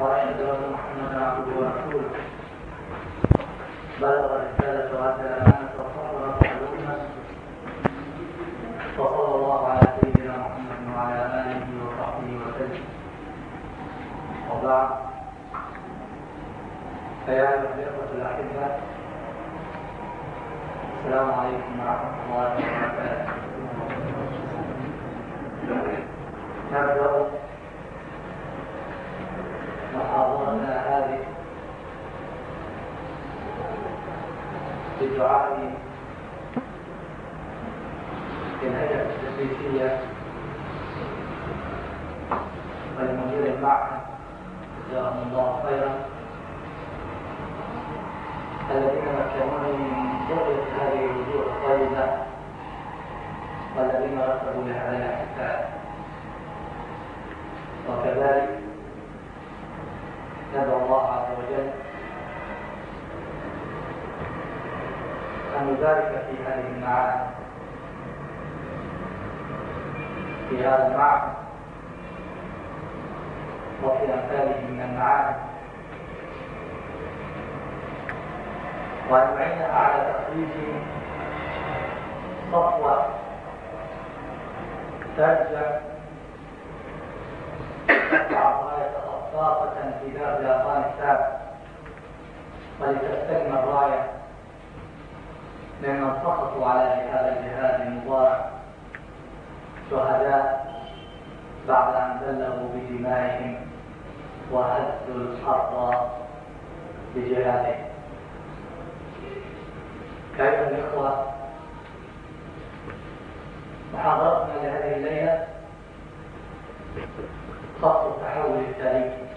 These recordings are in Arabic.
واشهد ان محمدا عبده ورسوله بلغ الرساله وأدى الامانه وصبر الامه وصلى الله على سيدنا محمد وعلى آله وصحبه وسلم. وبعد. فيا أيها الإخوة الأحبة السلام عليكم ورحمة الله وبركاته. نبدأ محاضرتنا هذه بدعاء الهيئة التدريسية ولمدير المعهد جزاهم الله خيرا الذين مكنوني من رؤية هذه الوجوه الطيبة والذين رتبوا لهذا الاحتفال وكذلك ندعو الله عز وجل أن يبارك في هذه المعاني في هذا المعهد وفي أمثاله من المعاني وأن يعيننا على تخريج صفوة ترجع خفافة في باب أفغانستان. ولتستلم الراية ممن سقطوا على هذا الجهاد المبارك شهداء بعد أن بلغوا بدمائهم وهزوا الحرب بجهادهم. أيها الإخوة محاضرتنا لهذه الليلة خط التحول التاريخي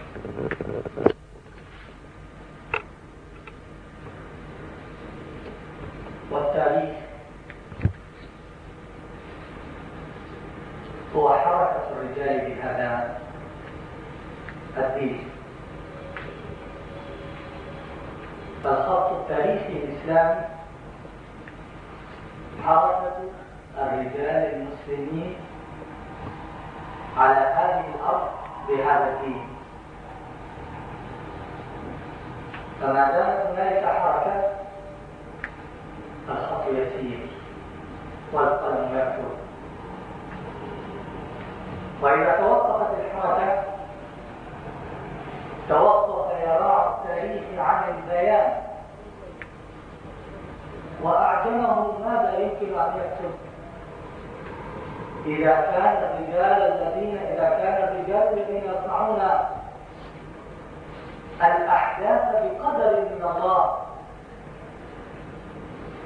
والتاريخ هو حركة الرجال بهذا الدين. فالخط التاريخي الإسلامي حركة الرجال المسلمين على هذه الأرض بهذا الدين. فما دامت هنالك حركة الخط يسير والقلم يكتب وإذا توقفت الحركة توقف يراع التاريخ عن البيان. وأعجمه ماذا يمكن أن يكتب؟ إذا كان الرجال الذين إذا كان الرجال الذين يصنعون الأحداث بقدر من الله.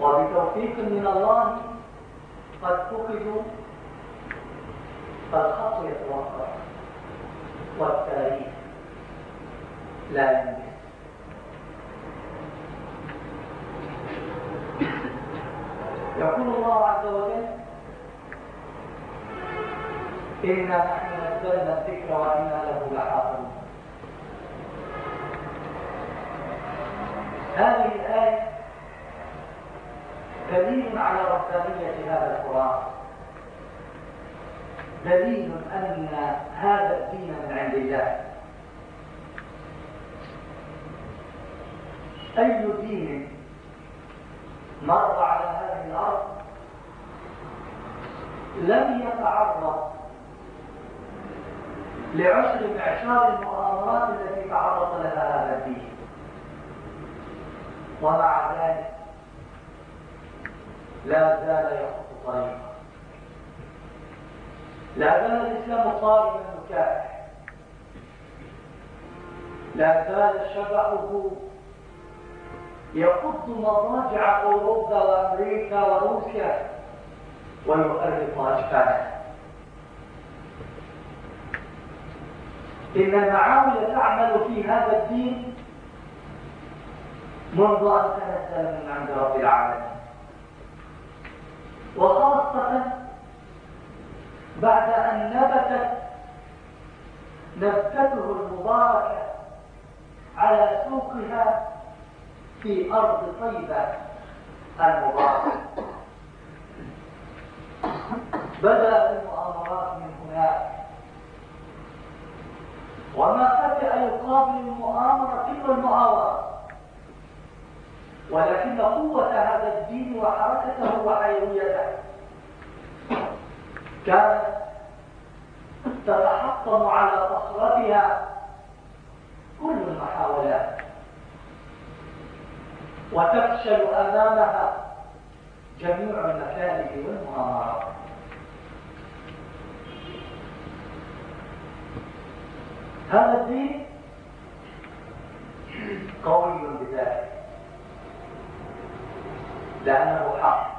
وبتوفيق من الله قد فقدوا فالخط يتوقف والتاريخ لا ينبت يقول الله عز وجل إنا نحن نزلنا الذكر وإنا له لحافظون. هذه الآية دليل على ربانية هذا القرآن. دليل أن هذا الدين من عند الله. أي دين مر على هذه الأرض لم يتعرض لعشر معشار المؤامرات التي تعرض لها هذا الدين؟ ومع ذلك. لا زال يخط طريقا لا زال الإسلام صارما مكافح لا زال شبعه يقض مضاجع أوروبا وأمريكا وروسيا ويؤرق اشكالها إن المعاول تعمل في هذا الدين منذ أن تنزل من عند رب العالمين. وخاصة بعد أن نبتت نبتته المباركة على سوقها في أرض طيبة المباركة. بدأت المؤامرات من هناك. وما فتح يقابل المؤامرة إلا المؤامرة. ولكن قوة هذا الدين وحركته وحيويته كانت تتحطم على صخرتها كل المحاولات وتفشل أمامها جميع المكائد والمؤامرات هذا الدين قوي بذلك. لأنه حق.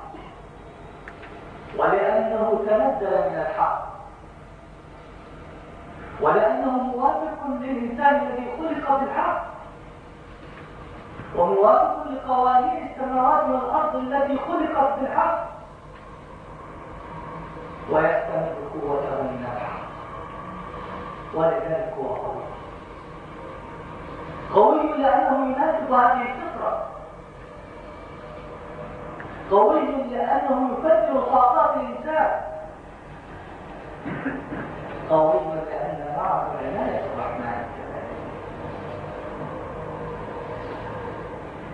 ولأنه تنزل من الحق. ولأنه موافق للإنسان الذي خلق بالحق. وموافق لقوانين السماوات والأرض التي خلقت بالحق. ويستمد قوته من الحق. ولذلك هو قوي. قوي لأنه يناسب هذه الفطرة. قوي لأنه يفجر طاقات الإنسان. قوي لأن معه عناية الرحمن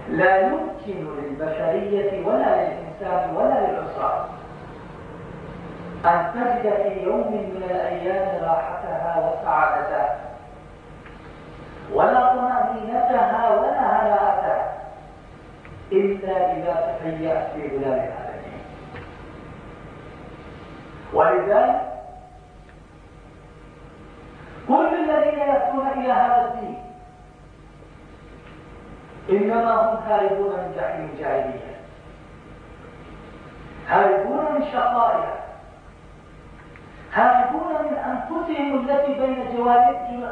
لا يمكن للبشرية ولا للإنسان ولا للأسرة أن تجد في يوم من الأيام راحتها وسعادتها. ولا تهيأت في ظلال هذا الدين ولذلك كل الذين يأتون إلى هذا الدين إنما هم هاربون من جحيم الجاهلية. هاربون من شقائها. هاربون من أنفسهم التي بين جوانبهم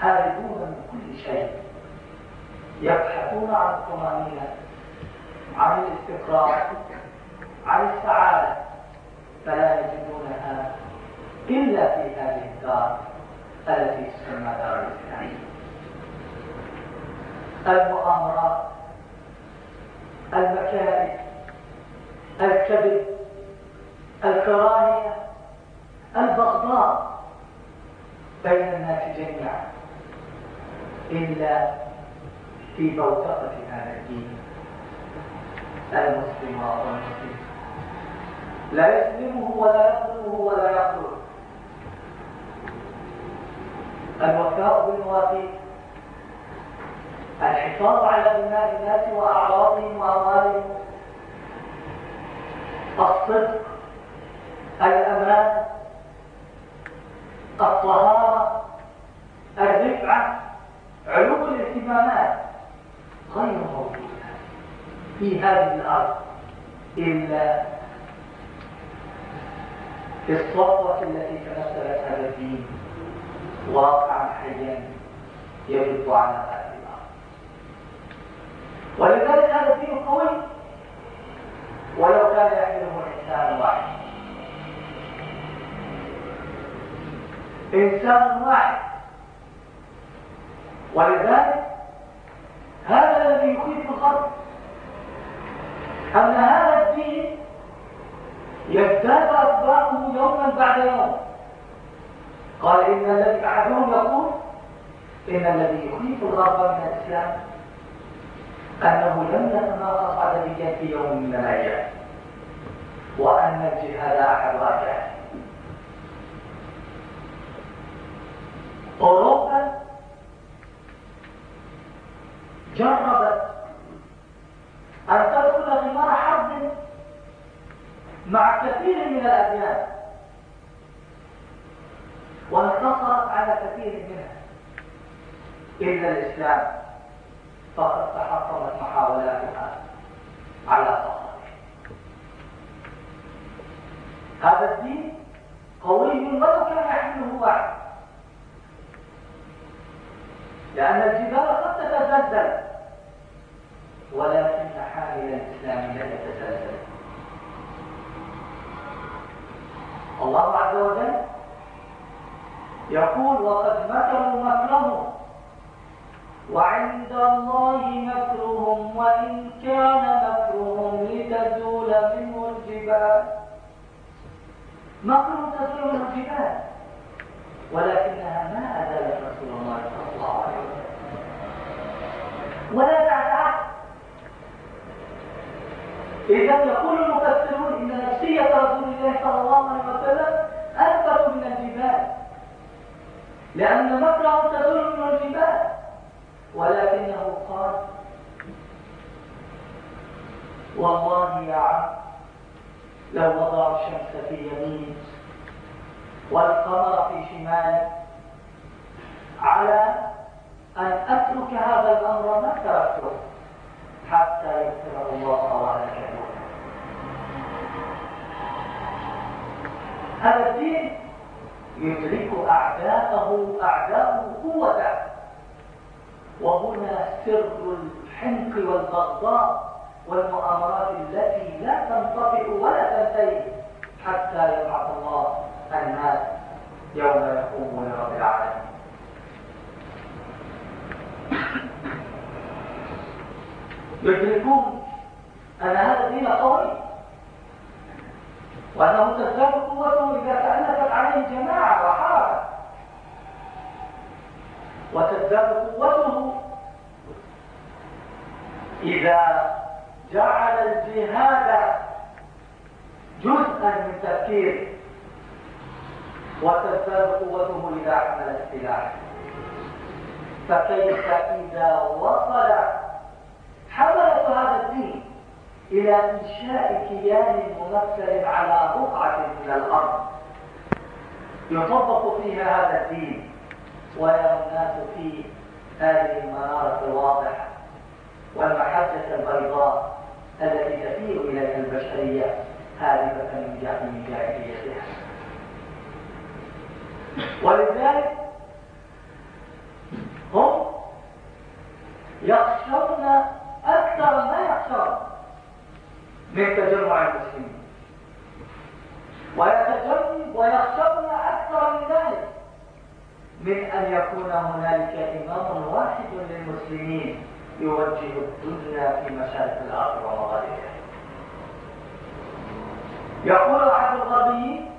هاربون من كل شيء. يبحثون عن الطمأنينة عن الاستقرار عن السعادة فلا يجدونها إلا في هذه الدار التي تسمى دار الإسلام. المؤامرات المكائد الكذب الكراهية البغضاء بين الناس جميعا إلا في بوتقة هذا الدين. المسلم والمسلم لا يسلمه ولا يقتله ولا يقتله الوفاء بالمواثيق الحفاظ على دماء الناس وأعراضهم وأموالهم. الصدق الأمان. الطهارة. الرفعة. علو الاهتمامات. غير موجودة في هذه الأرض إلا الصفوة التي تمثلت هذا الدين واقعا حيا يجب على هذه الأرض. ولذلك هذا الدين قوي. ولو كان يحمله إنسان واحد. إنسان واحد. ولذلك هذا الذي يخيف الخلق أن هذا الدين يزداد أتباعه يوما بعد يوم. قال إن الذي أحدهم يقول إن الذي يخيف الغرب من الإسلام أنه لم يتناقص عدديا في يوم من الأيام وأن الجهاد أحد أركانه أوروبا جربت. أن تدخل غمار حرب مع كثير من الأديان وانتصرت على كثير منها. إلا الإسلام فقد تحطمت محاولاتها على صخره هذا الدين قوي ولو كان يحمله واحد. لأن الجبال قد تتزلزل. ولكن حامل الإسلام لا يتزلزل. الله عز وجل يقول وقد مكروا مكرهم وعند الله مكرهم وإن كان مكرهم لتزول منه الجبال. مكر تزول الجبال. ولكنها ما أزالت رسول الله صلى الله عليه وسلم. ولا تعتعد إذا يقول المفسرون إن نفسية رسول الله صلى الله عليه وسلم أكبر من الجبال. لأن مكره تزول من الجبال. ولكنه قال والله يا عبد لو وضع الشمس في يمين والقمر في شمال على أن أترك هذا الأمر ما تركته حتى يغفر الله وأنا هذا الدين يدرك أعداءه أعداءه قوته. وهنا سر الحنق والبغضاء والمؤامرات التي لا تنطفئ ولا تنتهي حتى يبعث الله الناس يوم يقوم لرب العالمين. يدركون أن هذا الدين قوي وأنه تزداد قوته إذا تألفت عليه جماعة وحركة وتزداد قوته إذا جعل الجهاد جزءا من تفكير وتزداد قوته إذا حمل السلاح. فكيف إذا وصل حملة هذا الدين إلى إنشاء كيان ممثل على بقعة من الأرض؟ يطبق فيها هذا الدين ويرى الناس في هذه المنارة الواضحة والمحجة البيضاء التي تسير إليها البشرية هاربة من جهنم جاهليتها ولذلك هم يخشون أكثر ما يخشون من تجمع المسلمين. ويتجنب ويخشون أكثر من ذلك من أن يكون هنالك إمام واحد للمسلمين يوجه الدنيا في مشارق الأرض ومغاربها. يقول أحد الغربيين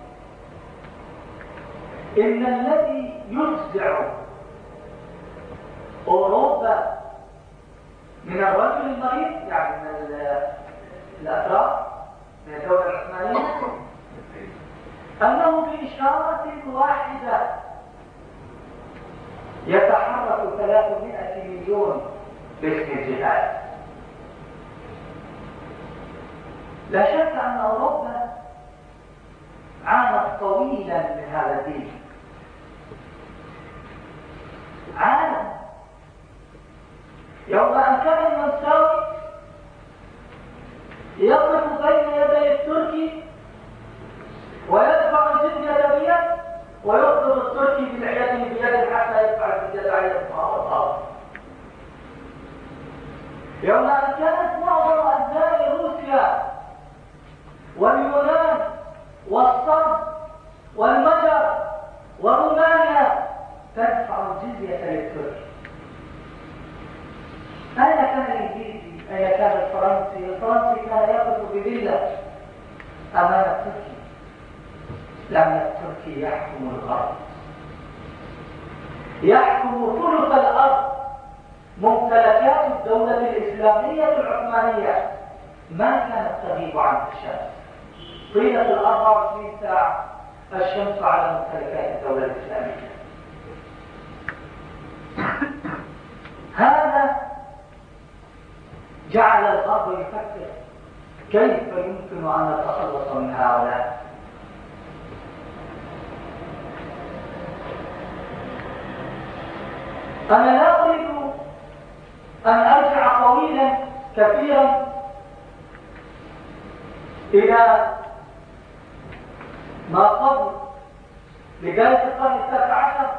إن الذي يفزع أوروبا من الرجل المريض يعني من الأتراك من الدولة العثمانية أنه بإشارة واحدة يتحرك 300 مليون باسم الجهاد. لا شك أن أوروبا عانت طويلا من هذا الدين. عانت يوم أن كان المنساوي يقف بين يدي التركي ويدفع الجزية بيد ويقبض التركي بلحيته بيده حتى يدفع الجزية عليه الصلاة يوم أن كانت معظم أجزاء روسيا واليونان كان يقف بذلة أمام التركي لأن التركي يحكم الأرض. يحكم ثلث الأرض ممتلكات الدولة الإسلامية العثمانية. ما كانت تغيب عن الشمس طيلة ال 24 ساعة الشمس على ممتلكات الدولة الإسلامية. هذا جعل الغرب يفكر كيف يمكن أن نتخلص من هؤلاء؟ أنا لا أريد أن أرجع طويلا كثيرا إلى ما قبل بداية القرن التاسع عشر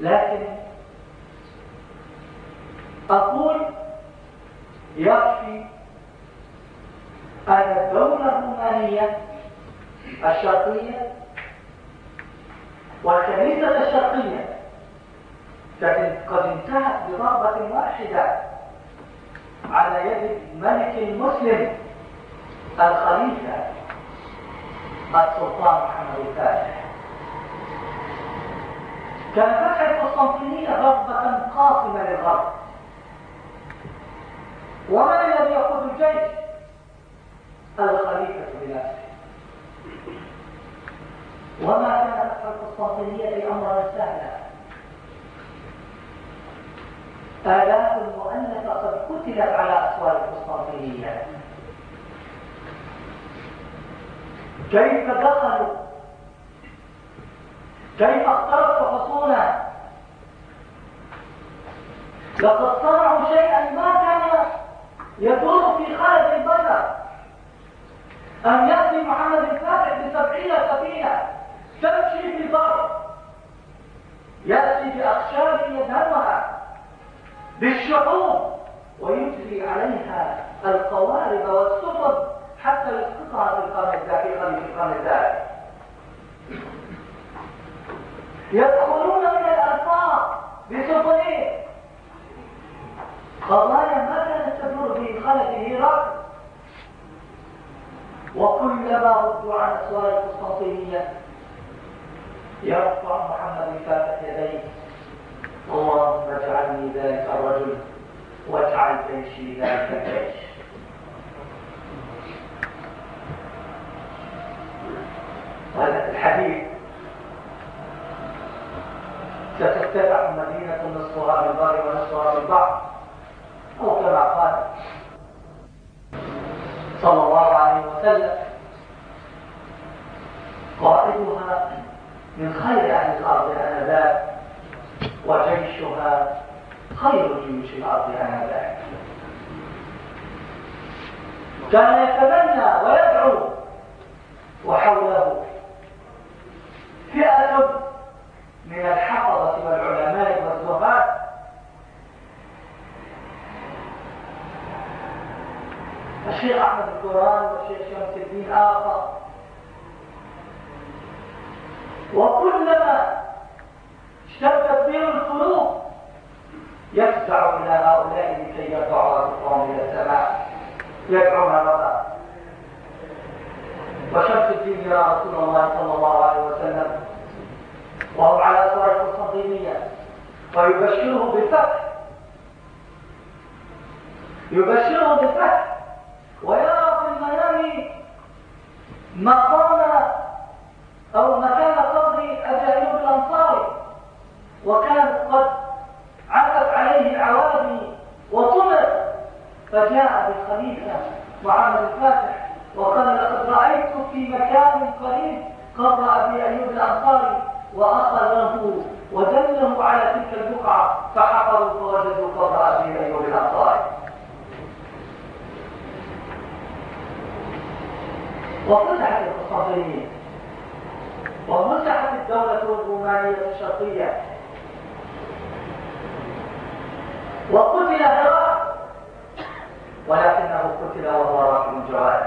لكن أقول يكفي أن الدولة الرومانية الشرقية والكنيسة الشرقية. قد انتهت بضربة واحدة على يد الملك المسلم الخليفة السلطان محمد الفاتح. كان فتح القسطنطينية ضربة قاصمة للغرب. ومن الذي يقود الجيش؟ الخليفة بنفسه. وما كان فتح القسطنطينية أمرا سهلا آلاف المؤلفة قد قتلت على أسوار القسطنطينية كيف دخلوا؟ كيف اخترقوا حصونا؟ لقد صنعوا شيئا ما كان يدور في خالد البشر. أن يأتي محمد الفاتح بسبعين سفينة تمشي في البر يأتي بأخشاب يدهمها بالشحوم ويجري عليها القوارب والسفن حتى يسقطها في القرن الثاني في القرن الثالث يدخلون من الأنفاق بسفنين قضايا ما كانت تدور في خلفه رأس وكلما ردوا عن أسوار القسطنطينية يرفع محمد الفاتح يديه. اللهم اجعلني ذلك الرجل واجعل جيشي ذلك الجيش الحديث. ستتبع مدينة نصفها بالبر ونصفها بالبحر أو كما قال صلى الله عليه وسلم قائدها من خير أهل الأرض آنذاك وجيشها خير جيوش الأرض آنذاك كان يتمنى ويدعو وحوله فئة من الحفظة والعلماء والزهاد الشيخ أحمد القرآن والشيخ شمس الدين آخر. وكلما اشتدت بهم القلوب يفزع إلى هؤلاء لكي يرفعوا أصواتهم إلى السماء يدعون ربا وشمس الدين يرى رسول الله صلى الله عليه وسلم وهو على أسوار القسطنطينية ويبشره بالفتح. يبشره بالفتح ويرى في المنام مقام أو مكان قبر أبي أيوب الأنصاري وكانت قد عكت عليه العوادي وطمر فجاء بالخليفة محمد الفاتح وقال لقد رأيت في مكان قريب قبر أبي أيوب الأنصاري وأخذه ودله على تلك البقعة فحفروا فوجدوا قبر أبي أيوب الأنصاري وفتحت القسطنطينية ومسحت الدولة الرومانية الشرقية. وقتل هرقل ولكنه قتل وهو راكب جواد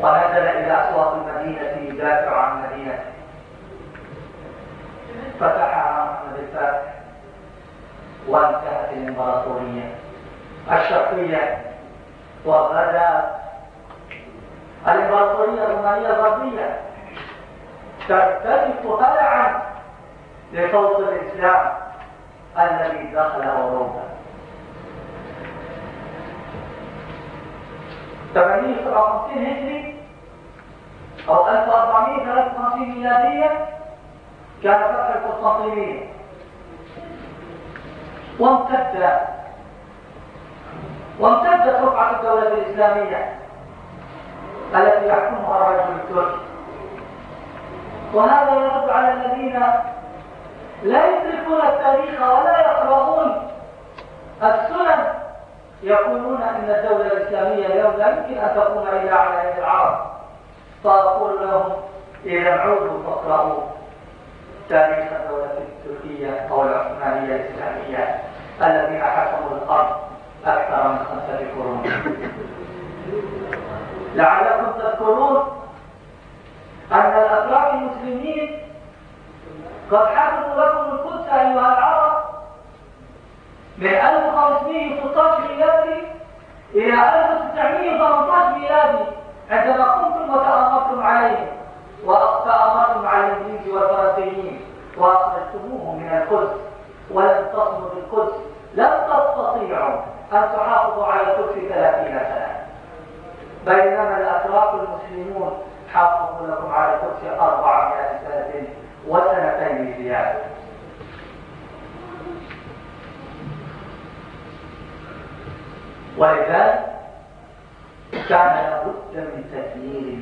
ونزل إلى أسواق المدينة يدافع عن مدينته فتحها محمد الفاتح وانتهت الإمبراطورية الشرقية. وغدا الإمبراطورية الرومانية الغربية ترتجف هلعا لصوت الإسلام الذي دخل أوروبا 857 هجري أو 1453 ميلادية كان فتح القسطنطينية وامتد وامتدت رفعة الدولة الإسلامية. التي يحكمها الرجل التركي وهذا يرد على الذين لا يدركون التاريخ ولا يقرؤون. السنن يقولون إن الدولة الإسلامية اليوم لا يمكن أن تقوم إلا على يد العرب. فأقول لهم إذا عودوا فاقرأوا تاريخ الدولة التركية أو العثمانية الإسلامية الذين حكموا الأرض أكثر من خمسة قرون لعلكم تذكرون أن الأتراك المسلمين قد حكموا لكم القدس أيها العرب من 1516 ميلادي إلى 1918 ميلادي عندما قمتم وتأمرتم عليهم وتأمرتم على الإنجليز والفرنسيين وأخرجتموهم من القدس ولم تصموا بالقدس. لم تستطيعوا أن تحافظوا على القدس ثلاثين سنة. بينما الأتراك المسلمون حافظوا لكم على القدس أربعمائة سنة وسنتين زيادة. ولذلك كان لابد من تدمير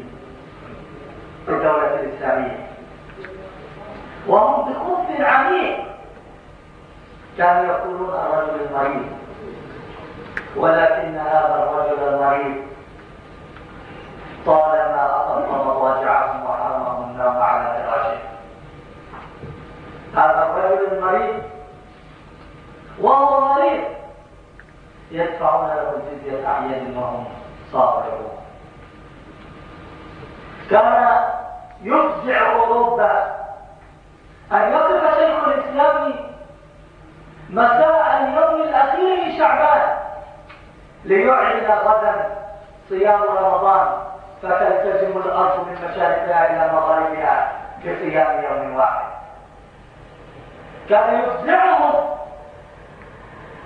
الدولة الإسلامية. وهم بخبث عميق. كانوا يقولون الرجل المريض ولكن هذا الرجل المريض طالما أقم مضاجعهم وحرمهم النوم على فراشه. هذا الرجل المريض وهو مريض. يدفعون له الجزية أعيان وهم صابرون كان يفزع أوروبا أن يقف شيخ الإسلام مساء اليوم الأخير لشعبان ليعلن غدا صيام رمضان. فتلتزم الأرض من مشارقها إلى مغاربها بصيام يوم واحد. كان يفزعهم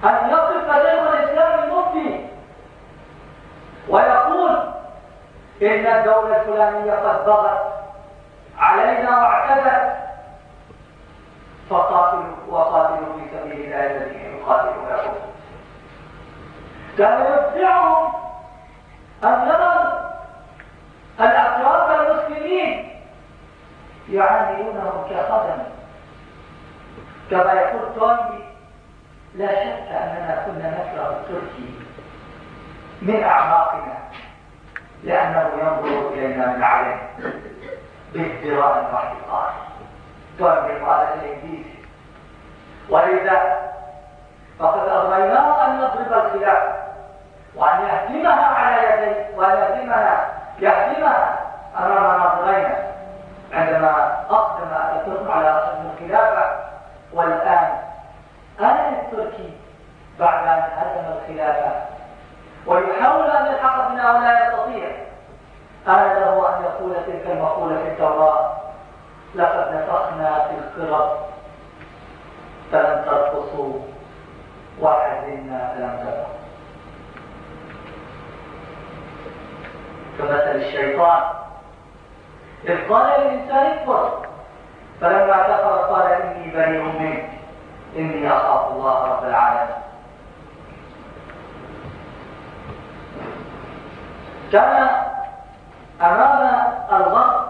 أن يقف شيخ الإسلام المفتي ويقول إن الدولة الفلانية قد بغت علينا واعتدت فقاتلوا وقاتلوا في سبيل الله الذين يقاتلونكم كان يفزعهم أن يرى الأتراك المسلمين يعاملونهم كخدم كما يقول توني لا شك أننا كنا نكره التركي من أعماقنا لأنه ينظر إلينا من علم بازدراء واحتقار توني قال الإنجليزي. ولذا فقد أغريناه أن نضرب الخلاف وأن يهدمها على يديه وأن يهدمها يهدمها أمام ناظرينا عندما أقدم الترك على أصل الخلافة. والآن أنا التركي بعد أن هدم الخلافة. ويحاول أن يلحق بنا ولا يستطيع. أنا له أن يقول تلك المقولة في التوراة لقد نفخنا في القرب فلم ترقصوا وحزنا فلم تبقوا كمثل الشيطان. إذ قال للإنسان اكبر فلما كفر قال إني بريء منك. إني أخاف الله رب العالمين. كان أمام الغرب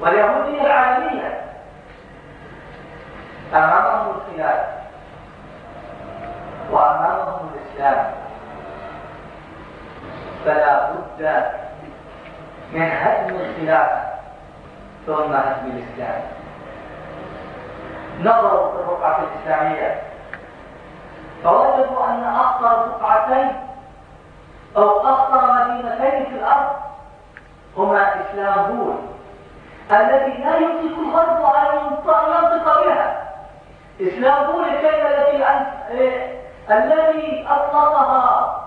واليهودية العالمية. أمامهم الخلاف وأمامهم الإسلام. فلا بد من هدم الخلافة ثم هدم الإسلام. نظروا في الرقعة الإسلامية. فوجدوا أن أخطر بقعتين أو أخطر مدينتين في الأرض هما إسلامبول التي لا يمسك الغرب أن ينطق بها. إسلامبول الكلمة التي إيه، الذي أطلقها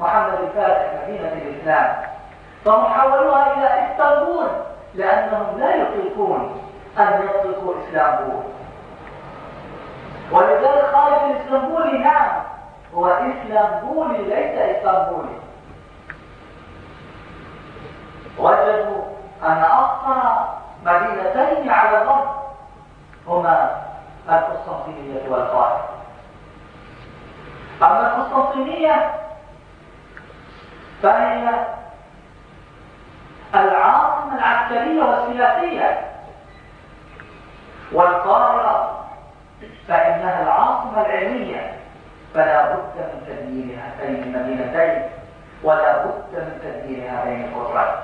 محمد الفاتح مدينة الإسلام. فمحولوها إلى إسطنبول لأنهم لا يطيقون أن يطلقوا إسلامبول ولذلك خارج الإسلامبولي نعم هو إسلامبولي ليس إسطنبولي. وجدوا أن أخطر مدينتين على الأرض هما القسطنطينية والقاهرة. أما القسطنطينية فهي العاصمة العسكرية والسياسية والقاهرة فإنها العاصمة العلمية فلا بد من تدمير هاتين المدينتين ولا بد من تدمير هذين القطرين.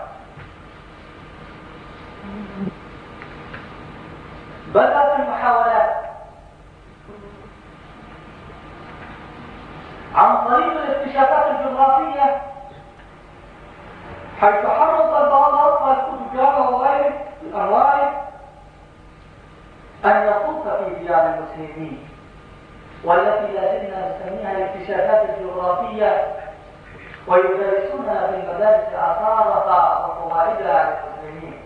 بدأت المحاولات عن طريق الاكتشافات الجغرافية حيث حرص البعض والكتجار وغيره الأرواح أن يطوف في ديار المسلمين والتي لا زلنا نسميها الاكتشافات الجغرافية ويدرسونها في المدارس آثارها وفوائدها للمسلمين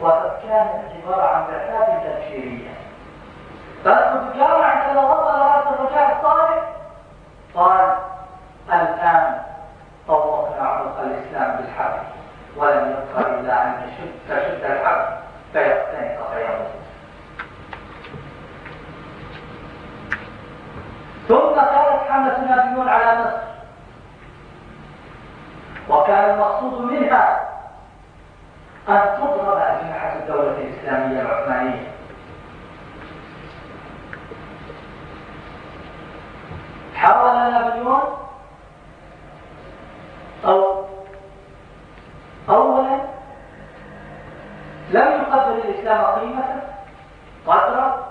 وقد كانت عبارة عن بعثات تبشيرية. فالتجار عندما وصل هذا الرجال الطالب قال الآن طوقنا عنق الإسلام بالحبل ولم يبقى إلا أن يشد تشد الحبل فيختنق فيموت ثم كانت حملة نابليون على مصر. وكان المقصود منها أن تضرب أجنحة الدولة الإسلامية العثمانية. حاول نابليون أو أولا لم يقدر الإسلام قيمته قدره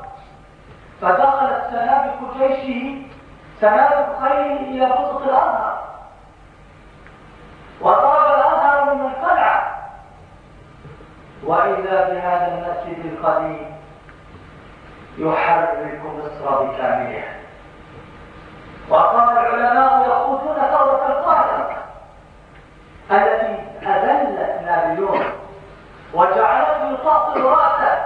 فدخلت سنابك جيشه سنابك خيره إلى بسط الأزهر. وطلب الأزهر من القلعة وإذا بهذا المسجد القديم يحرك مصر بكاملها. وقال العلماء يقودون ثورة القاهرة. التي أذلت نابليون وجعلته يطاطل رأسه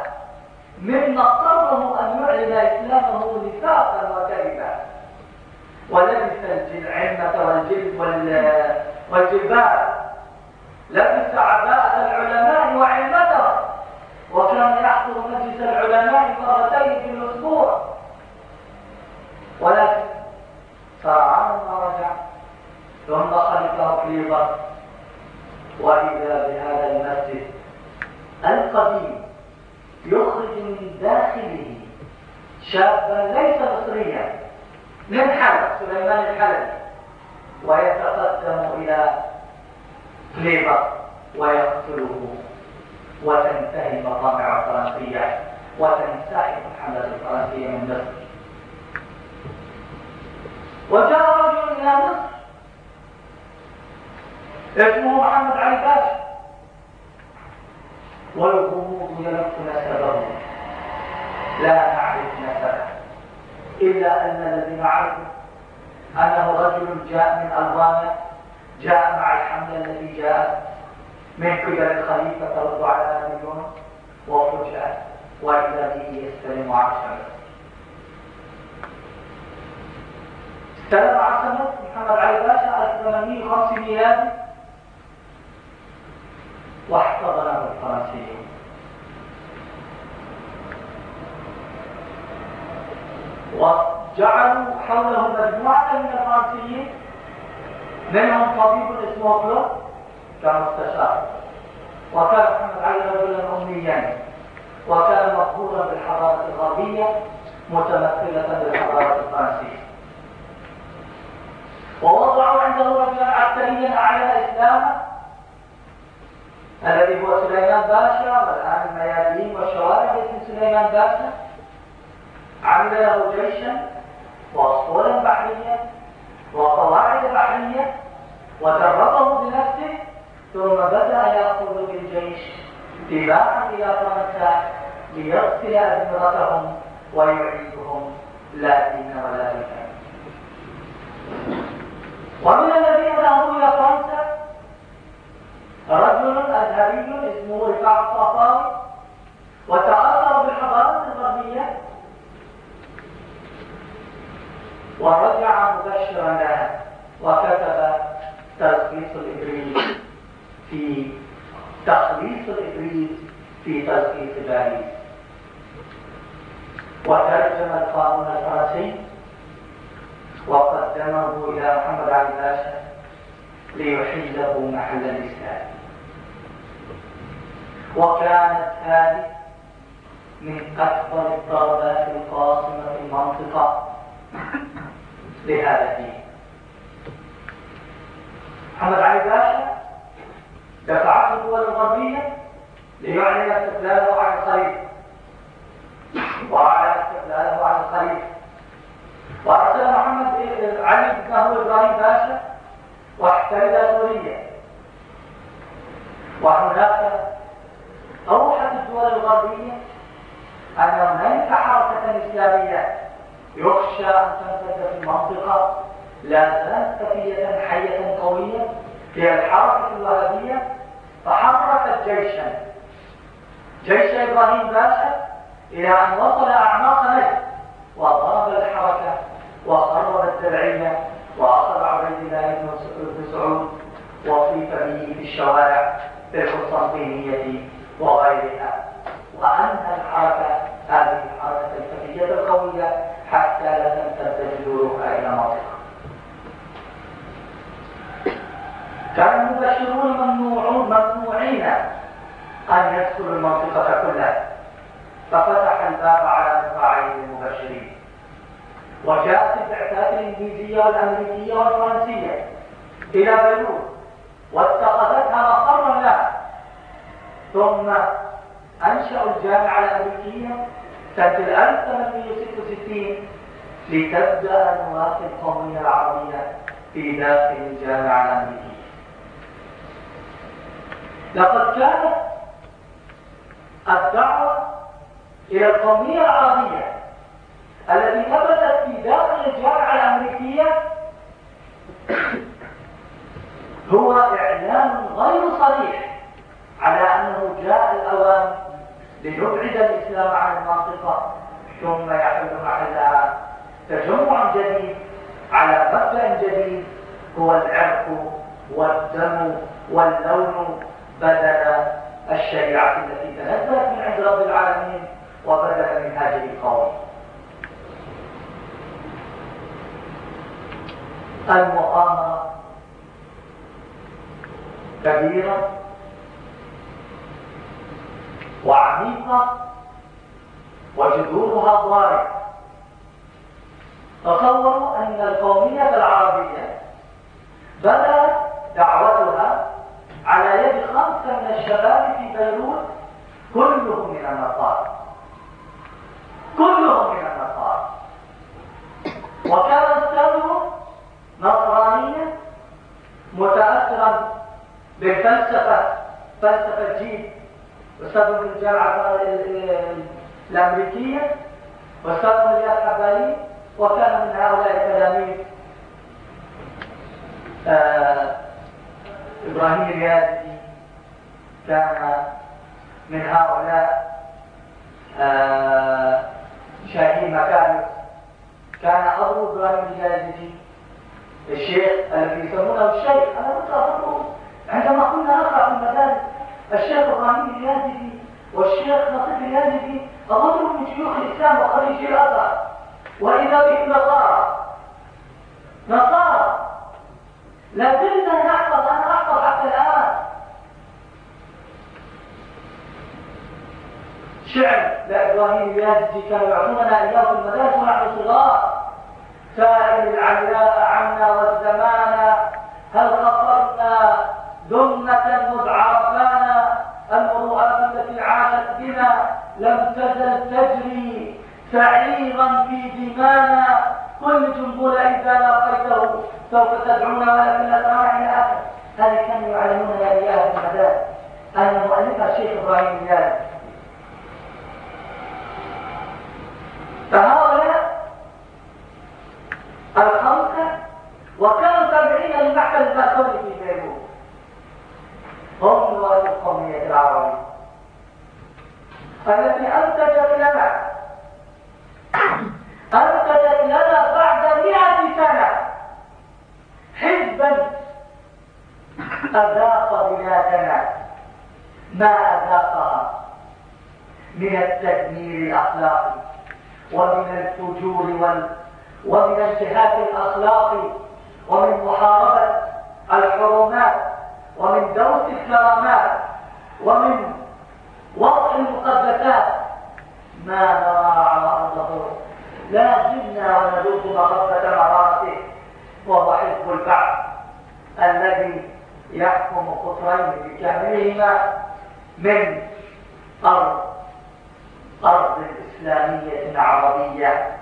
مما اضطره أن يعلن إسلامه نفاقا وكذبا. ولبس العلمة والجلباب لبس عباءة العلماء وعلمتهم وكان يحضر مجلس العلماء مرتين في الأسبوع. ولكن سرعان ما رجع ثم خلفه كليبر وإذا بهذا المسجد القديم يخرج من داخله شابا ليس مصريا من حلب سليمان الحلبي ويتقدم إلى كليبر ويقتله وتنتهي مطامع الفرنسية وتنسحب الحملة الفرنسية من مصر. وجاء رجل إلى مصر اسمه محمد علي باشا والغموض يلف نسبه لا نعرف نسبه إلا أن الذي نعرفه أنه رجل جاء من ألبانيا جاء مع الحملة التي جاءت من قبل الخليفة ترد على نابليون وفجأة وإذا به يستلم عرش مصر استلم عرش مصر محمد علي باشا 1850 ميلادي واحتضنه الفرنسيون. وجعلوا حوله مجموعة من الفرنسيين منهم طبيب اسمه كلوب كمستشار وكان محمد علي رجلا أميا. وكان مقبولا بالحضارة الغربية متمثلة بالحضارة الفرنسية. ووضعوا عنده رجلا عسكريا أعلى إسلامه الذي هو سليمان باشا والآن الميادين والشوارع اسم سليمان باشا. عمل له جيشا واسطولا بحريا وقواعد بحرية ودربه بنفسه ثم بدأ يأخذ بالجيش تباعا إلى فرنسا ليغسل أدمرتهم ويعيدهم لا دين ولا دين ومن الذين ذهبوا إلى فرنسا رجل أزهري اسمه رفاع الصفاوي وتأثر بالحضارة الغربية ورجع مبشرا وكتب تلخيص الإبريز في تخليص الإبريز في تلخيص باريس. وترجم القانون الفرنسي. وقدمه إلى محمد علي باشا ليحله محل الإسلام. وكانت هذه من أكبر الضربات القاصمة في المنطقة لهذا الدين. محمد علي باشا دفعته الدول الغربية ليعلن استقلاله عن الخليفة وأعلن استقلاله عن الخليفة وأرسل محمد علي بن إبراهيم باشا واحتل سوريا وهناك اوحت الدول الغربيه ان هناك حركه اسلاميه يخشى أن تنتج في المنطقة. لا زالت فتيه حية قوية هي الحركة الوهابية. فحركت جيشا جيش إبراهيم باشا إلى أن وصل أعماق نجد وضرب الحركة وخرب التبعية واخذ عبيد الله بن سعود وصيف به في الشوارع في القسطنطينيه وغيرها. وانهى الحركة هذه الحركة الفتيه القوية حتى لا تمتد جذورها إلى منطقه كان المبشرون ممنوعون ممنوعين أن يدخلوا المنطقة كلها. ففتح الباب على مفاعيل المبشرين وجاءت البعثات الإنجليزية والأمريكية والفرنسية إلى بيروت واتخذتها مقرا لها. ثم انشأوا الجامعة الأمريكية سنة 1866 لتبدأ النواه القومية العربية في داخل الجامعة الأمريكية. لقد كانت الدعوة إلى القومية العربية التي ثبتت في داخل الجامعة الأمريكية هو إعلان غير صريح على أنه جاء الأوان ليبعد الإسلام عن المنطقة ثم يحل محلها تجمع جديد على مبدأ جديد هو العرق والدم واللون بدل الشريعة التي تنزلت من عند رب العالمين وبدل منهاجه القوي المؤامرة كبيرة وعميقة وجذورها ضارعة تصوروا أن القومية العربية بدأت دعوتها على يد خمسة من الشباب في بيروت. كلهم من النصارى. كلهم من النصارى. وكان استاذهم نصرانيا متأثرا بالفلسفة فلسفة جيد في الجامعة الأمريكية وأستاذ الياس حبالي وكان من هؤلاء التلاميذ. آه إبراهيم اليازدي كان من هؤلاء. آه شاهين مكارم كان أبو إبراهيم اليازدي الشيخ الذي يسمونه الشيخ. أنا كنت عندما كنا نقرأ في المدارس الشيخ إبراهيم اليازدي والشيخ نصيب اليازدي اظنه من شيوخ الإسلام وخريجي الازهر واذا بهم نصارى. نصارى لا زلنا نحفظ أنا احفظ حتى الآن. شعر. لابراهيم اليازدي كانوا يعطوننا إياه في المدارس ونحن صغار. سائل العلاء عنا والزمان هل غفرنا ذمة مذ المروءات التي عاشت بنا لم تزل تجري سعيرا في دمانا. كل جنبول إذا لاقيته سوف تدعونا ولكن لا ترانا إلى آخر. هذه كانوا يعلمون يا إياه المدارس أن مؤلفها الشيخ إبراهيم الياس فهؤلاء الخمسة وكانوا تابعين للمحكم الباكوني في بيروت. هم القومية العربية التي أنتجت لنا أنتجت لنا بعد مئة سنة حزبا أذاق بلادنا ما أذاقها من التدمير الأخلاقي ومن الفجور وال ومن انتهاك الاخلاق ومن محاربه الحرمات ومن دوس الكرامات ومن وضع المقدسات ما نرى على أرضه. لا زلنا ونذوق مغبه مراتب وهو حزب البعث الذي يحكم قطرين بكاملهما من أرض أرض إسلامية عربية.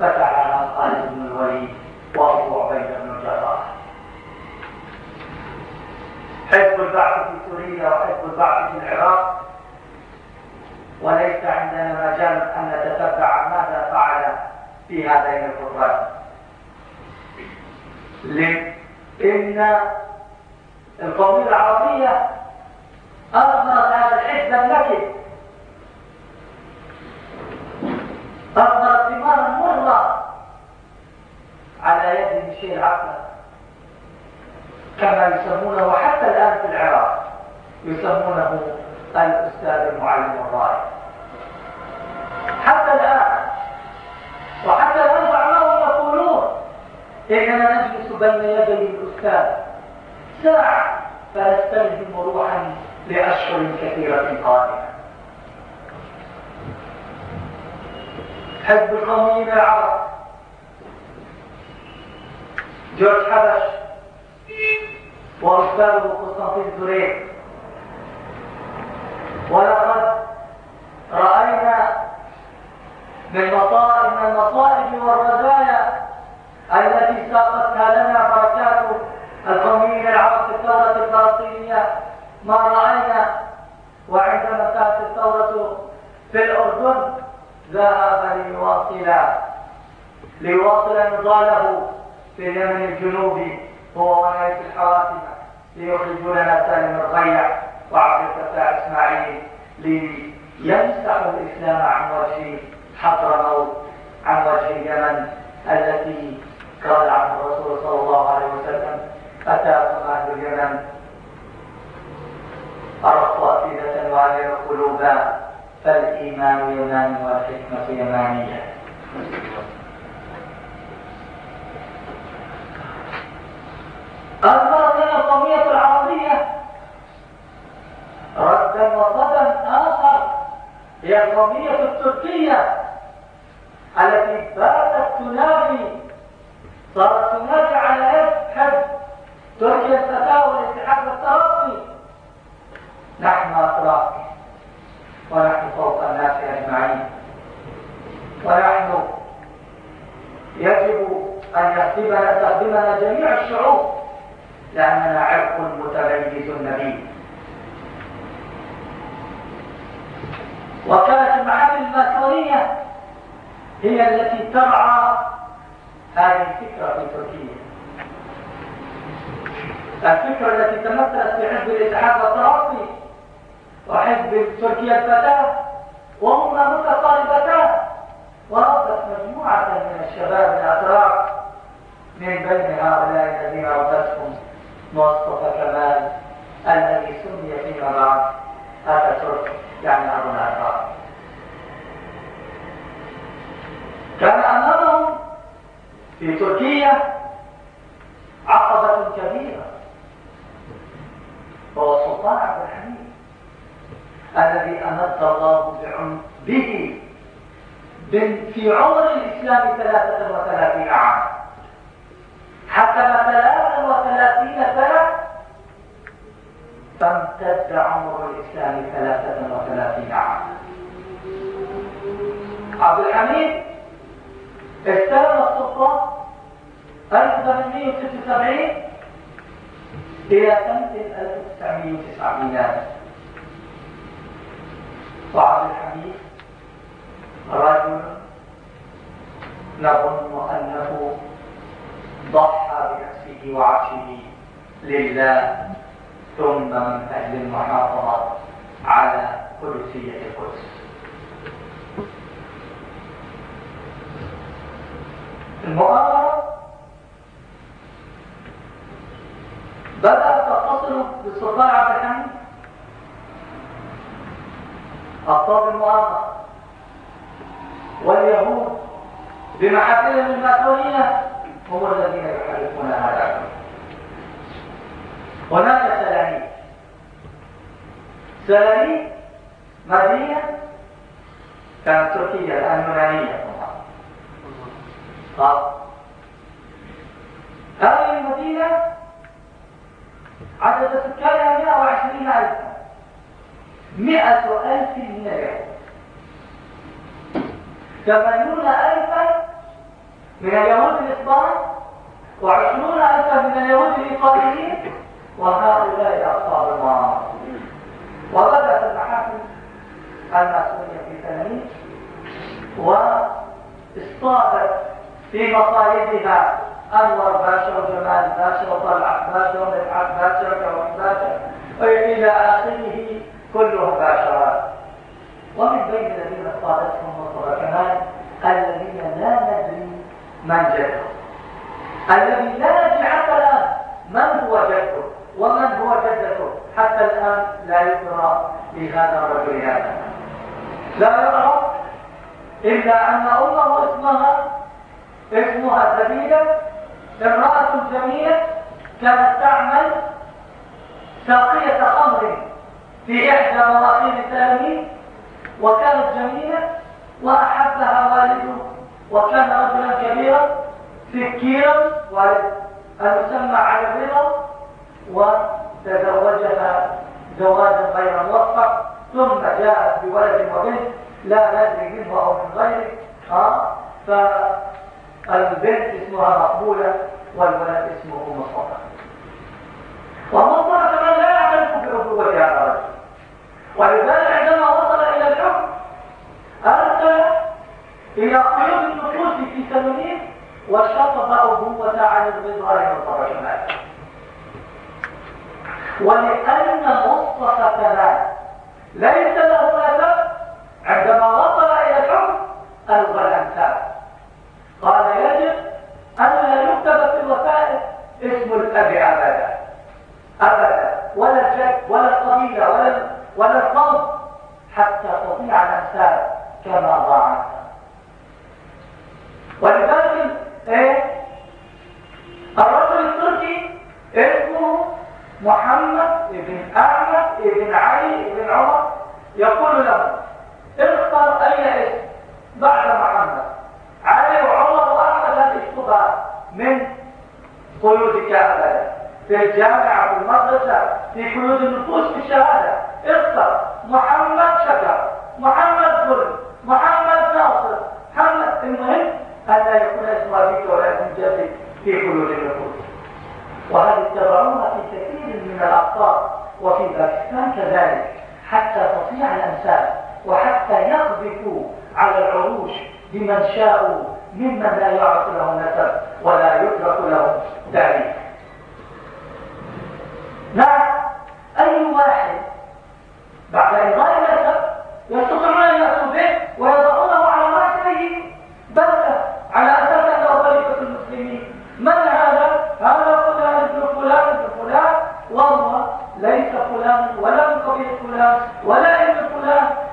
فتحها خالد بن الوليد وأبو عبيدة بن الجراح حزب البعث في سوريا وحزب البعث في العراق. وليس عندنا مجال أن نتتبع ماذا فعل في هذين القطرين لأن القومية العربية أظهرت هذا الحزب النكد أظهرت ثمارا مرة على يد ميشيل عقل كما يسمونه حتى الآن في العراق يسمونه الأستاذ المعلم الرائع. حتى الآن وحتى نرجع لهم يقولون إننا نجلس بين يدي الأستاذ ساعة فنستلهم روحا لأشهر كثيرة قادمة. حزب القوميين العرب جورج حبش وأستاذه قسطنطين زريق ولقد رأينا من مصائب من المصائب والرزايا التي ساقتها لنا بركات القوميين العرب في الثورة الفلسطينية. ما رأينا وعندما كانت الثورة في الأردن ذهب ليواصل ليواصل نضاله في اليمن الجنوبي. هو ونهاية الحواتم ليخرجوا لنا سالم الريع وعبد الفتاح إسماعيل ليمسحوا الإسلام عن وجه حضرموت عن وجه اليمن التي قال عنه الرسول صلى الله عليه وسلم اتاكم أهل اليمن ارقوا افئده وعلم قلوبا فالإيمان يمان والحكمة يمانيه أظهرت القومية العربية. ردا وصدا آخر هي القومية التركية التي باتت تنادي صارت تنادي على حزب تركيا الفتاوى والاتحاد الترقي نحن أتراك ونحن فوق الناس أجمعين. ونحن يجب أن يخدمنا تخدمنا جميع الشعوب. لأننا عرق متميز نبيل وكانت المعابد الماسونية هي التي ترعى هذه الفكرة في تركيا. الفكرة التي تمثلت في حزب الاتحاد والترقي وحزب تركيا الفتاة وهما متقاربتان وربت مجموعة من الشباب الأتراك من بين هؤلاء الذين ربتهم مصطفى كمال الذي سمي فيما بعد اتاتورك يعني أبو العراق كان أمامهم في تركيا عقبة كبيرة هو السلطان عبد الحميد الذي أمد الله به في عمر ثلاثة وثلاثين عاما. حكم ثلاثا وثلاثين سنة فامتد عمر الإسلام ثلاثة وثلاثين عاما. عبد الحميد استلم السلطة 1876 إلى سنة 1909 ميلادي وعبد الحميد رجل نظن أنه وعرشه لله ثم من أجل المحافظة على قدسية القدس. المؤامرة بدأت تتصل بالسلطان عبد الحميد أبطال المؤامرة واليهود بمحافلهم الماسونية هم الذين يحركون هذا. هناك سلاميك سلاميك مدينة كانت تركيا الآن يونانية. هذه المدينة عدد سكانها 120 ألفا مئة ألف من اليهود ثمانون ألفا من اليهود الإسبان وعشرون ألفا من اليهود الإيطاليين وهؤلاء أصحاب النار وبدأت المحاكم الماسونية في تلاميذ واصطادت في مصايدها أنور باشا وجمال باشا وطلعت باشا ومدحت باشا وجواد باشا وإلى آخره كلهم باشرات. ومن بين الذين اصطادتهم مصر كمان الذين لا ندري من جده الذي لا ندري حتى الآن من هو جده ومن هو جدته حتى الآن لا يدرى لهذا الرجل هذا لا يعرف إلا أن أمه اسمها اسمها سبيلة امرأة جميلة كانت تعمل ساقية خمر في إحدى مواقيت التلاميذ وكانت جميلة وأحبها والده وكان رجلا كبيرا سكيرا والد. المسمى على الرضا وتزوجها زواجا غير موفق ثم جاءت بولد وبنت لا ندري منه أو من غيره ها فالبنت اسمها مقبولة والولد اسمه مصطفى ومصطفى كمان لا يعترف بأبوة هذا الرجل ولذلك عندما وصل إلى الحكم ارسل إلى قيود النفوس في سلمين وشطب ابوه عن الرضا لمصطفى كمال ولأن مصطفى كمال ليس له أثر عندما وصل إلى الحكم ألغى الأمثال قال يجب أن لا يكتب في الوثائق اسم الأب أبدا. أبدا. ولا الجد ولا القبيلة ولا ولا الصوت حتى تضيع الأمثال كما ضاعت. ولذلك إيه؟ الرجل التركي اسمه محمد بن أحمد بن علي بن عمر يقول له اختر اي اسم بعد محمد علي وعمر واحمد هذه اكتبها من قيودك ابدا في الجامعة في المدرسة في قيود النفوس في الشهادة. اختر. محمد شكر محمد ظلم محمد ناصر. محمد المهم أن لا يكون اسم أبيك ولا اسم جدك في قيود النفوس. وهذه اتبعوها في كثير من الاقطار وفي باكستان كذلك حتى تطيع الأمثال. وحتى يقذفوا على العروش بمن شاءوا ممن لا يعرف له نسب ولا يترك له تاريخ نعم أي واحد بعد الغاء النسب يستطيعون أن ياتوا به ويضعونه على رأسه بلده على أساس أنه خليفه المسلمين. من هذا؟ هذا فلان ابن فلان ابن فلان. وهو ليس فلان ولا من قبيله فلان ولا ابن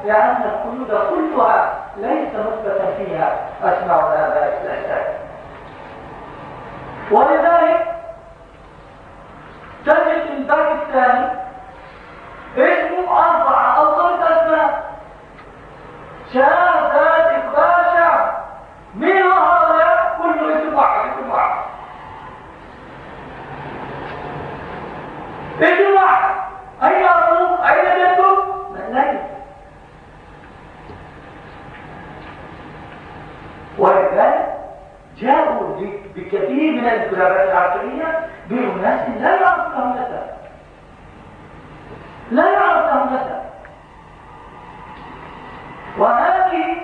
لأن القيود كلها ليس مثبتا فيها. اسماء الاباء الاجداد ولذلك تجد الباكستاني اسمه أربعة أو خمسة أسماء. شاذ ذات باشا من هؤلاء كل اسم واحد اسم واحد اسم واحد اين أبوك اين جدك ليس ولذلك جاءوا بكثير من الانقلابات العسكريه باناس لا يعرف لهم نسب لا يعرف لهم نسب وهذه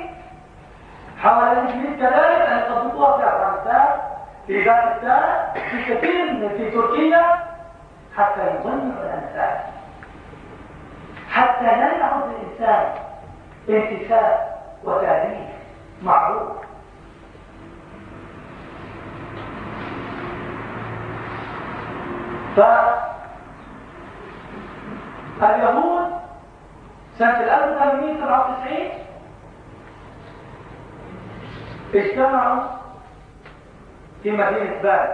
حاول الانجليز كذلك ان يطبقوها في افغانستان في باكستان في كثير من في تركيا حتى يضمن الانسان حتى لا يعود الإنسان انتساب وتاريخ معروف. فاليهود سنة 1897 اجتمعوا في مدينة بال